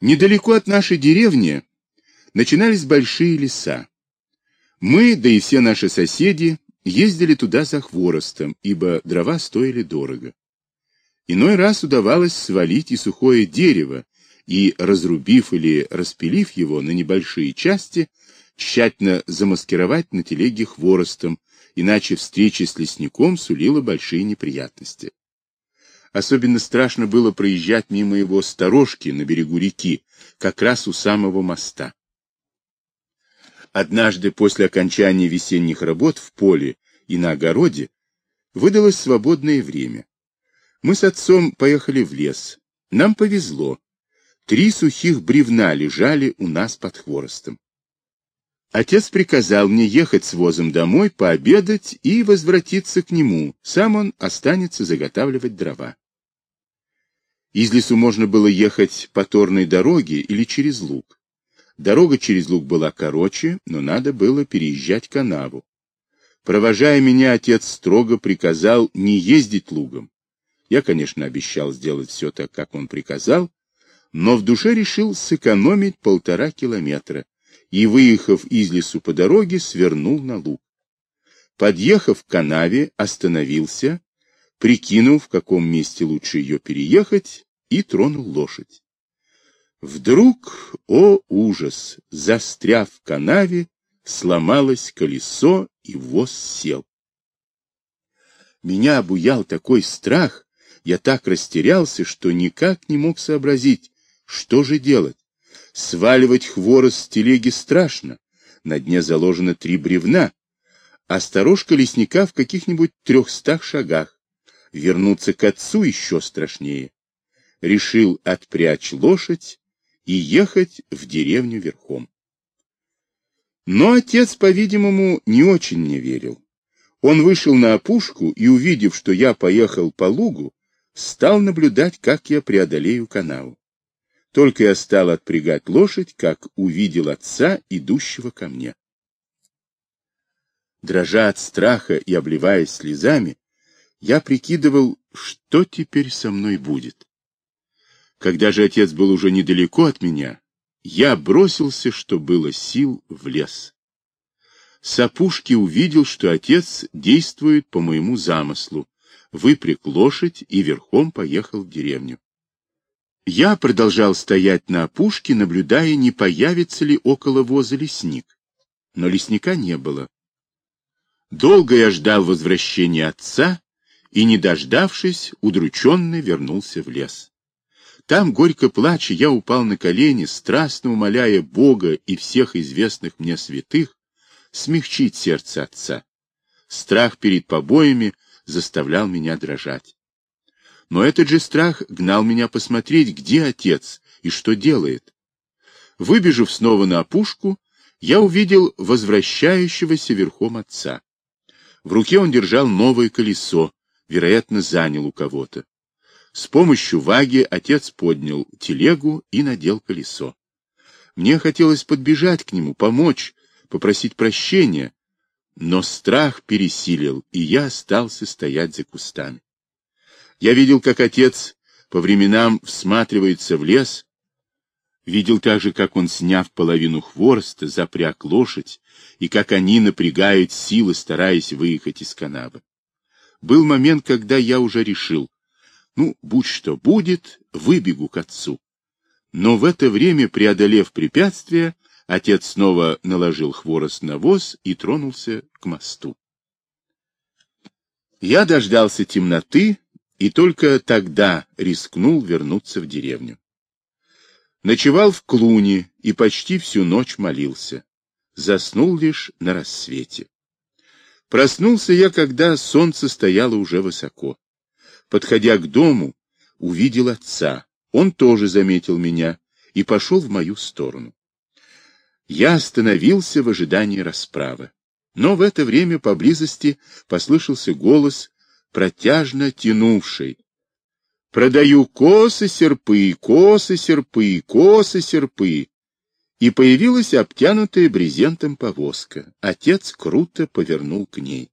Недалеко от нашей деревни начинались большие леса. Мы, да и все наши соседи, ездили туда за хворостом, ибо дрова стоили дорого. Иной раз удавалось свалить и сухое дерево, и, разрубив или распилив его на небольшие части, тщательно замаскировать на телеге хворостом, иначе встреча с лесником сулила большие неприятности. Особенно страшно было проезжать мимо его сторожки на берегу реки, как раз у самого моста. Однажды после окончания весенних работ в поле и на огороде выдалось свободное время. Мы с отцом поехали в лес. Нам повезло. Три сухих бревна лежали у нас под хворостом. Отец приказал мне ехать с возом домой, пообедать и возвратиться к нему. Сам он останется заготавливать дрова. Из лесу можно было ехать по торной дороге или через луг. Дорога через луг была короче, но надо было переезжать канаву. Провожая меня, отец строго приказал не ездить лугом. Я, конечно, обещал сделать все так, как он приказал, но в душе решил сэкономить полтора километра и, выехав из лесу по дороге, свернул на луг. Подъехав к канаве, остановился, прикинул, в каком месте лучше ее переехать, и тронул лошадь. Вдруг, о ужас, застряв в канаве, сломалось колесо, и воз сел. Меня обуял такой страх, я так растерялся, что никак не мог сообразить, что же делать. Сваливать хворост с телеги страшно, на дне заложено три бревна, а сторожка лесника в каких-нибудь трехстах шагах. Вернуться к отцу еще страшнее. Решил отпрячь лошадь и ехать в деревню верхом. Но отец, по-видимому, не очень мне верил. Он вышел на опушку и, увидев, что я поехал по лугу, стал наблюдать, как я преодолею канаву. Только я стал отпрягать лошадь, как увидел отца, идущего ко мне. Дрожа от страха и обливаясь слезами, я прикидывал, что теперь со мной будет. Когда же отец был уже недалеко от меня, я бросился, что было сил, в лес. С увидел, что отец действует по моему замыслу, выпряг лошадь и верхом поехал в деревню. Я продолжал стоять на опушке, наблюдая, не появится ли около воза лесник. Но лесника не было. Долго я ждал возвращения отца и, не дождавшись, удрученный вернулся в лес. Там, горько плача, я упал на колени, страстно умоляя Бога и всех известных мне святых смягчить сердце отца. Страх перед побоями заставлял меня дрожать. Но этот же страх гнал меня посмотреть, где отец и что делает. Выбежав снова на опушку, я увидел возвращающегося верхом отца. В руке он держал новое колесо, вероятно, занял у кого-то. С помощью ваги отец поднял телегу и надел колесо. Мне хотелось подбежать к нему, помочь, попросить прощения, но страх пересилил, и я остался стоять за кустами. Я видел, как отец по временам всматривается в лес, видел также, как он, сняв половину хвороста, запряг лошадь, и как они напрягают силы, стараясь выехать из канавы. Был момент, когда я уже решил, ну, будь что будет, выбегу к отцу. Но в это время, преодолев препятствие, отец снова наложил хворост на воз и тронулся к мосту. Я дождался темноты и только тогда рискнул вернуться в деревню. Ночевал в клуне и почти всю ночь молился. Заснул лишь на рассвете. Проснулся я, когда солнце стояло уже высоко. Подходя к дому, увидел отца. Он тоже заметил меня и пошел в мою сторону. Я остановился в ожидании расправы. Но в это время поблизости послышался голос, протяжно тянувший. «Продаю косы, серпы, косы, серпы, косы, серпы!» И появилась обтянутая брезентом повозка. Отец круто повернул к ней.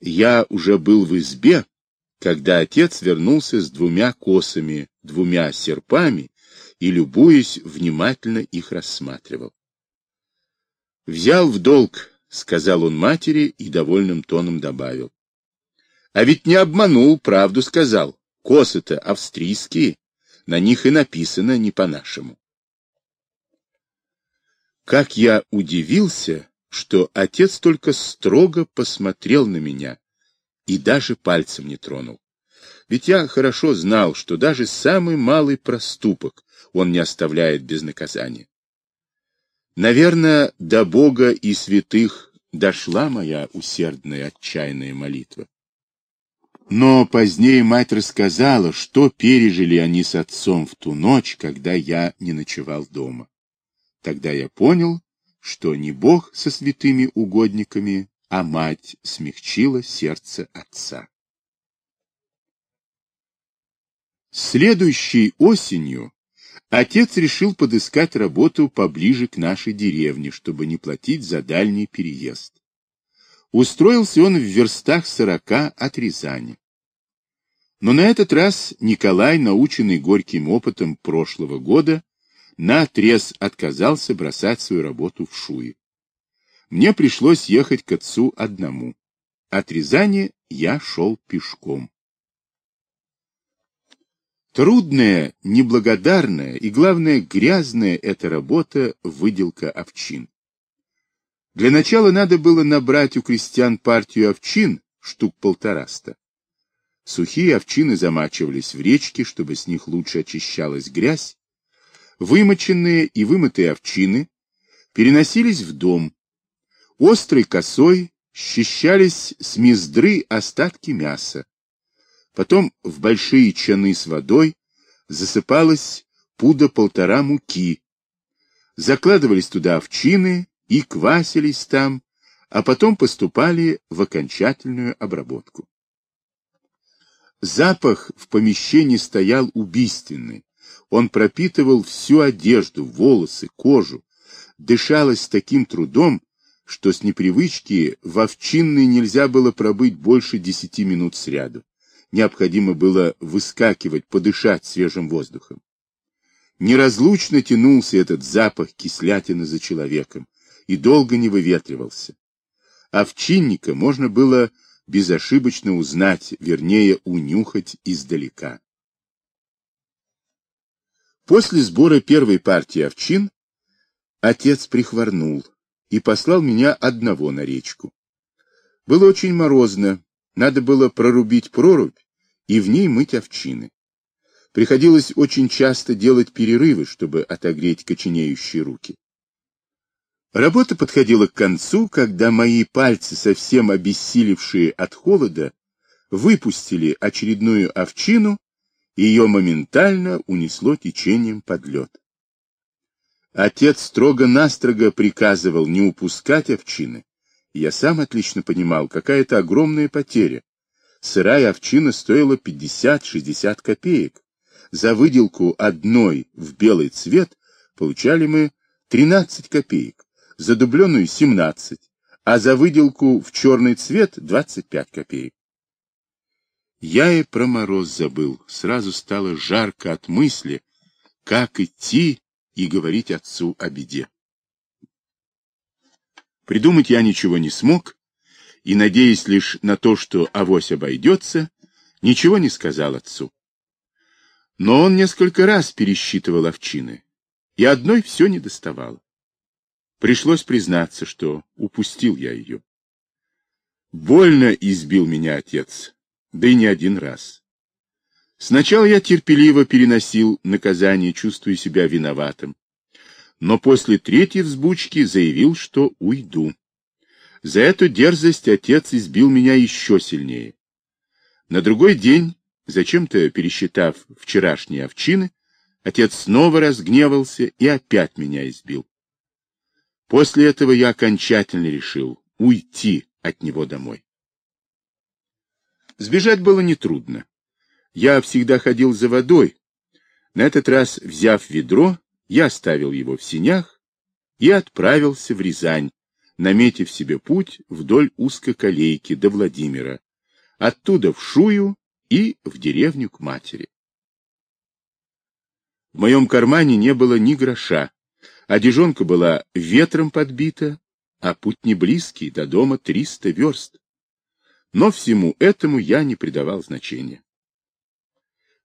Я уже был в избе, когда отец вернулся с двумя косами, двумя серпами и, любуясь, внимательно их рассматривал. «Взял в долг», — сказал он матери и довольным тоном добавил. «А ведь не обманул, правду сказал. Косы-то австрийские, на них и написано не по-нашему». Как я удивился, что отец только строго посмотрел на меня и даже пальцем не тронул. Ведь я хорошо знал, что даже самый малый проступок он не оставляет без наказания. Наверное, до Бога и святых дошла моя усердная отчаянная молитва. Но позднее мать рассказала, что пережили они с отцом в ту ночь, когда я не ночевал дома. Тогда я понял, что не Бог со святыми угодниками, а мать смягчила сердце отца. Следующей осенью отец решил подыскать работу поближе к нашей деревне, чтобы не платить за дальний переезд. Устроился он в верстах сорока от Рязани. Но на этот раз Николай, наученный горьким опытом прошлого года, наотрез отказался бросать свою работу в Шуе. Мне пришлось ехать к отцу одному. От Рязани я шел пешком. Трудная, неблагодарная и, главное, грязная эта работа — выделка овчин. Для начала надо было набрать у крестьян партию овчин, штук полтораста. Сухие овчины замачивались в речке, чтобы с них лучше очищалась грязь. Вымоченные и вымытые овчины переносились в дом. Острой косой счищались с мездры остатки мяса. Потом в большие чаны с водой засыпалось пуда полтора муки. Закладывались туда овчины и квасились там, а потом поступали в окончательную обработку. Запах в помещении стоял убийственный. Он пропитывал всю одежду, волосы, кожу. Дышалось таким трудом, что с непривычки в овчинной нельзя было пробыть больше десяти минут сряду необходимо было выскакивать, подышать свежим воздухом. Неразлучно тянулся этот запах кислятины за человеком и долго не выветривался. Овчинника можно было безошибочно узнать, вернее, унюхать издалека. После сбора первой партии овчин отец прихворнул и послал меня одного на речку. Было очень морозно, надо было прорубить прорубь и в ней мыть овчины. Приходилось очень часто делать перерывы, чтобы отогреть коченеющие руки. Работа подходила к концу, когда мои пальцы, совсем обессилевшие от холода, выпустили очередную овчину, и ее моментально унесло течением под лед. Отец строго-настрого приказывал не упускать овчины. Я сам отлично понимал, какая это огромная потеря, сырая овчина стоила 50-60 копеек. За выделку одной в белый цвет получали мы 13 копеек, за дубленую 17, а за выделку в черный цвет 25 копеек. Я и про мороз забыл, сразу стало жарко от мысли, как идти и говорить отцу о беде. Придумать я ничего не смог, и, надеясь лишь на то, что авось обойдется, ничего не сказал отцу. Но он несколько раз пересчитывал овчины, и одной все не доставало. Пришлось признаться, что упустил я ее. Больно избил меня отец, да и не один раз. Сначала я терпеливо переносил наказание, чувствуя себя виноватым, но после третьей взбучки заявил, что уйду. За эту дерзость отец избил меня еще сильнее. На другой день, зачем-то пересчитав вчерашние овчины, отец снова разгневался и опять меня избил. После этого я окончательно решил уйти от него домой. Сбежать было нетрудно. Я всегда ходил за водой. На этот раз, взяв ведро, я оставил его в синях и отправился в Рязань, наметив себе путь вдоль узкой колейки до Владимира, оттуда в Шую и в деревню к матери. В моем кармане не было ни гроша, одежонка была ветром подбита, а путь не близкий, до дома триста верст. Но всему этому я не придавал значения.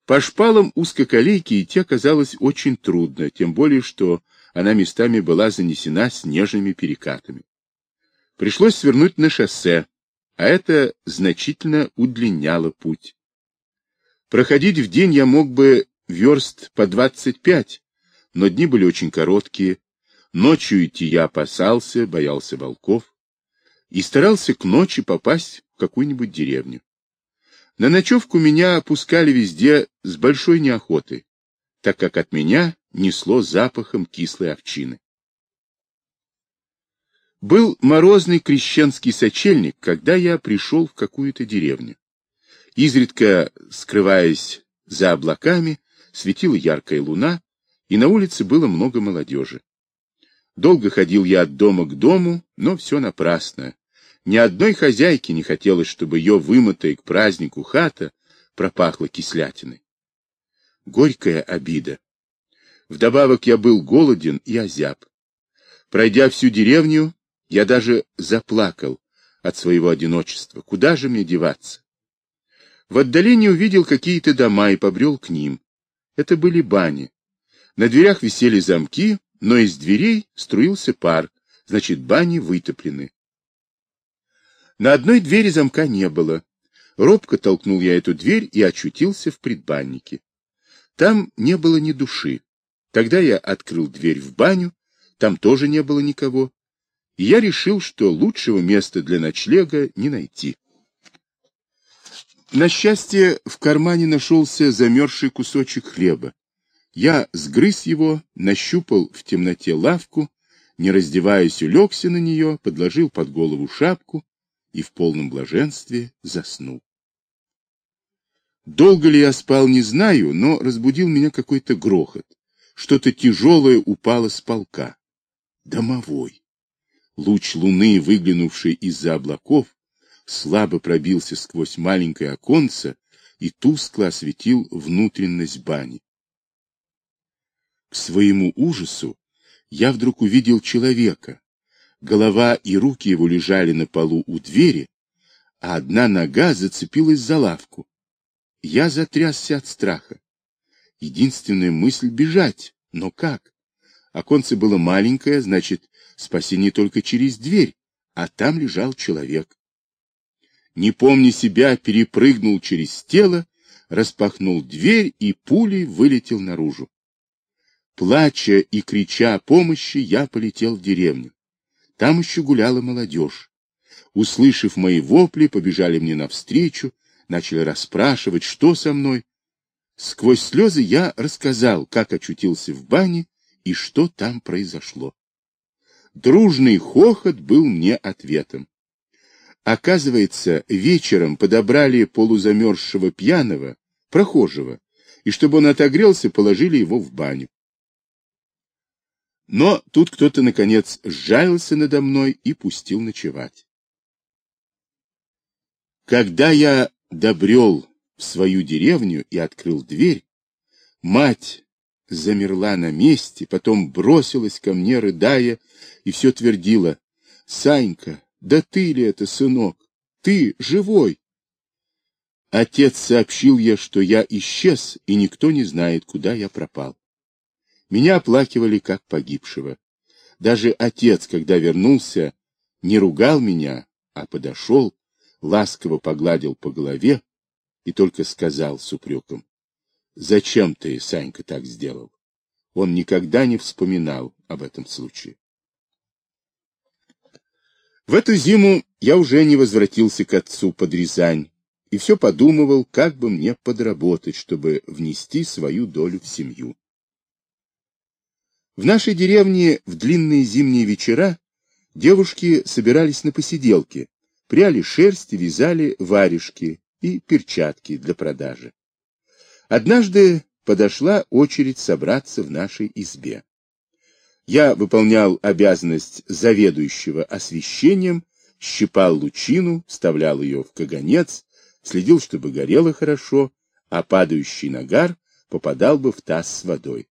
По шпалам узкоколейки идти оказалось очень трудно, тем более, что она местами была занесена снежными перекатами. Пришлось свернуть на шоссе, а это значительно удлиняло путь. Проходить в день я мог бы верст по 25, но дни были очень короткие. Ночью идти я опасался, боялся волков и старался к ночи попасть в какую-нибудь деревню. На ночевку меня опускали везде с большой неохотой, так как от меня несло запахом кислой овчины. Был морозный крещенский сочельник, когда я пришел в какую-то деревню. Изредка, скрываясь за облаками, светила яркая луна, и на улице было много молодежи. Долго ходил я от дома к дому, но все напрасно. Ни одной хозяйке не хотелось, чтобы ее вымытая к празднику хата пропахла кислятиной. Горькая обида. Вдобавок я был голоден и озяб. Пройдя всю деревню, я даже заплакал от своего одиночества. Куда же мне деваться? В отдалении увидел какие-то дома и побрел к ним. Это были бани. На дверях висели замки, но из дверей струился пар, значит, бани вытоплены. На одной двери замка не было. Робко толкнул я эту дверь и очутился в предбаннике. Там не было ни души. Тогда я открыл дверь в баню, там тоже не было никого. И я решил, что лучшего места для ночлега не найти. На счастье, в кармане нашелся замерзший кусочек хлеба. Я сгрыз его, нащупал в темноте лавку, не раздеваясь, улегся на нее, подложил под голову шапку и в полном блаженстве заснул. Долго ли я спал, не знаю, но разбудил меня какой-то грохот. Что-то тяжелое упало с полка. Домовой. Луч луны, выглянувший из-за облаков, слабо пробился сквозь маленькое оконце и тускло осветил внутренность бани. К своему ужасу я вдруг увидел человека, Голова и руки его лежали на полу у двери, а одна нога зацепилась за лавку. Я затрясся от страха. Единственная мысль — бежать. Но как? Оконце было маленькое, значит, спасение только через дверь, а там лежал человек. Не помня себя, перепрыгнул через тело, распахнул дверь и пулей вылетел наружу. Плача и крича о помощи, я полетел в деревню. Там еще гуляла молодежь. Услышав мои вопли, побежали мне навстречу, начали расспрашивать, что со мной. Сквозь слезы я рассказал, как очутился в бане и что там произошло. Дружный хохот был мне ответом. Оказывается, вечером подобрали полузамерзшего пьяного, прохожего, и чтобы он отогрелся, положили его в баню. Но тут кто-то, наконец, сжалился надо мной и пустил ночевать. Когда я добрел в свою деревню и открыл дверь, мать замерла на месте, потом бросилась ко мне, рыдая, и все твердила, «Санька, да ты ли это, сынок? Ты живой!» Отец сообщил я, что я исчез, и никто не знает, куда я пропал. Меня оплакивали как погибшего. Даже отец, когда вернулся, не ругал меня, а подошел, ласково погладил по голове и только сказал с упреком, «Зачем ты, Санька, так сделал?» Он никогда не вспоминал об этом случае. В эту зиму я уже не возвратился к отцу под Рязань и все подумывал, как бы мне подработать, чтобы внести свою долю в семью. В нашей деревне в длинные зимние вечера девушки собирались на посиделки, пряли шерсть и вязали варежки и перчатки для продажи. Однажды подошла очередь собраться в нашей избе. Я выполнял обязанность заведующего освещением, щипал лучину, вставлял ее в каганец, следил, чтобы горело хорошо, а падающий нагар попадал бы в таз с водой.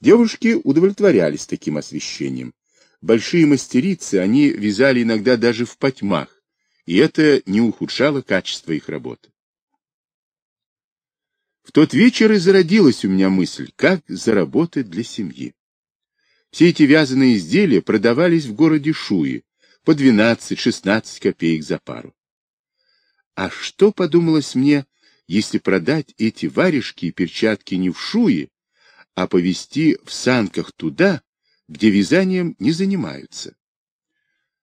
Девушки удовлетворялись таким освещением. Большие мастерицы они вязали иногда даже в потьмах, и это не ухудшало качество их работы. В тот вечер и зародилась у меня мысль, как заработать для семьи. Все эти вязаные изделия продавались в городе Шуи по 12-16 копеек за пару. А что, подумалось мне, если продать эти варежки и перчатки не в Шуе, а повезти в санках туда, где вязанием не занимаются?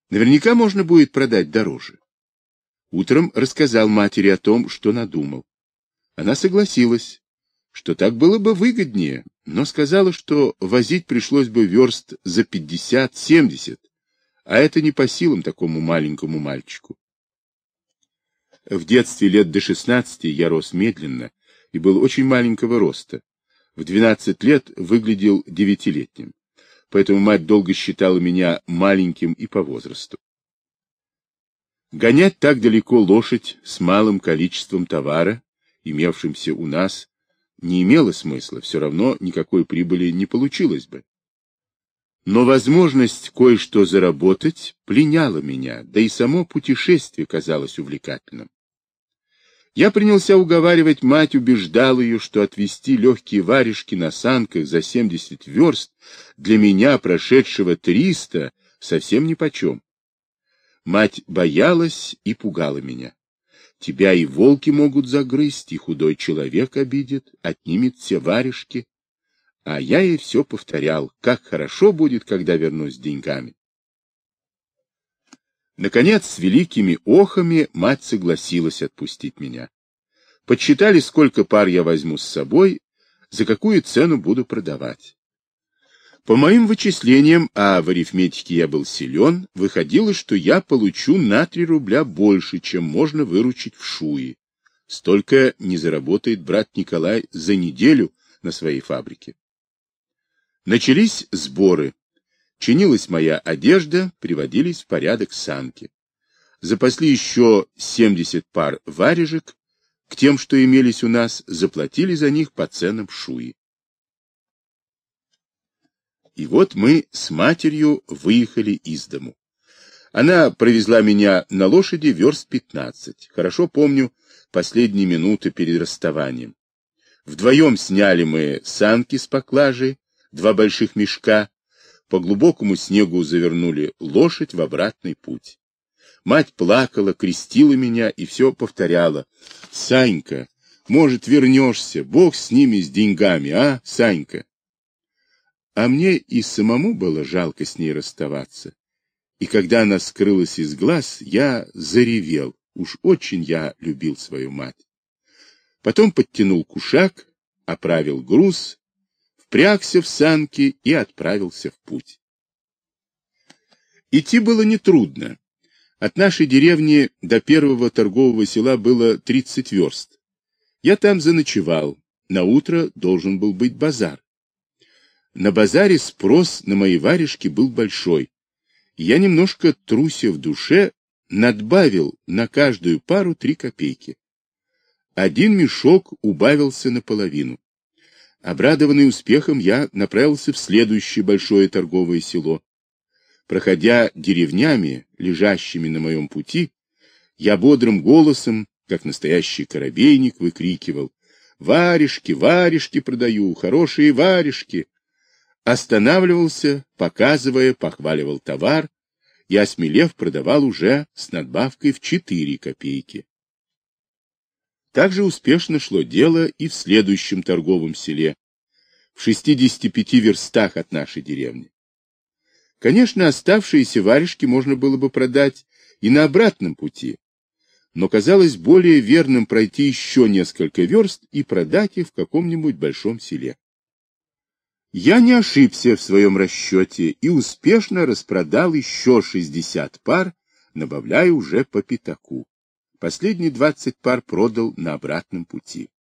Наверняка можно будет продать дороже. Утром рассказал матери о том, что надумал. Она согласилась, что так было бы выгоднее, но сказала, что возить пришлось бы верст за 50-70, а это не по силам такому маленькому мальчику. В детстве лет до 16 я рос медленно и был очень маленького роста. В 12 лет выглядел девятилетним, поэтому мать долго считала меня маленьким и по возрасту. Гонять так далеко лошадь с малым количеством товара имевшимся у нас, не имело смысла, все равно никакой прибыли не получилось бы. Но возможность кое-что заработать пленяла меня, да и само путешествие казалось увлекательным. Я принялся уговаривать мать, убеждал ее, что отвезти легкие варежки на санках за 70 верст для меня, прошедшего 300, совсем нипочем. Мать боялась и пугала меня. Тебя и волки могут загрызть, и худой человек обидит, отнимет все варежки. А я ей все повторял, как хорошо будет, когда вернусь с деньгами. Наконец, с великими охами мать согласилась отпустить меня. Подсчитали, сколько пар я возьму с собой, за какую цену буду продавать. По моим вычислениям, а в арифметике я был силен, выходило, что я получу на 3 рубля больше, чем можно выручить в Шуе. Столько не заработает брат Николай за неделю на своей фабрике. Начались сборы. Чинилась моя одежда, приводились в порядок санки. Запасли еще 70 пар варежек, к тем, что имелись у нас, заплатили за них по ценам Шуи. И вот мы с матерью выехали из дому. Она провезла меня на лошади верст пятнадцать. Хорошо помню последние минуты перед расставанием. Вдвоем сняли мы санки с поклажей, два больших мешка, по глубокому снегу завернули лошадь в обратный путь. Мать плакала, крестила меня и все повторяла. «Санька, может, вернешься? Бог с ними, с деньгами, а, Санька?» А мне и самому было жалко с ней расставаться. И когда она скрылась из глаз, я заревел. Уж очень я любил свою мать. Потом подтянул кушак, оправил груз, впрягся в санки и отправился в путь. Идти было нетрудно. От нашей деревни до первого торгового села было 30 верст. Я там заночевал. На утро должен был быть базар. На базаре спрос на мои варежки был большой. Я немножко труся в душе, надбавил на каждую пару три копейки. Один мешок убавился наполовину. Обрадованный успехом, я направился в следующее большое торговое село. Проходя деревнями, лежащими на моем пути, я бодрым голосом, как настоящий корабейник, выкрикивал «Варежки, варежки продаю, хорошие варежки!» останавливался, показывая, похваливал товар и, осмелев, продавал уже с надбавкой в 4 копейки. Также успешно шло дело и в следующем торговом селе, в 65 верстах от нашей деревни. Конечно, оставшиеся варежки можно было бы продать и на обратном пути, но казалось более верным пройти еще несколько верст и продать их в каком-нибудь большом селе. Я не ошибся в своем расчете и успешно распродал еще 60 пар, набавляя уже по пятаку. Последние 20 пар продал на обратном пути.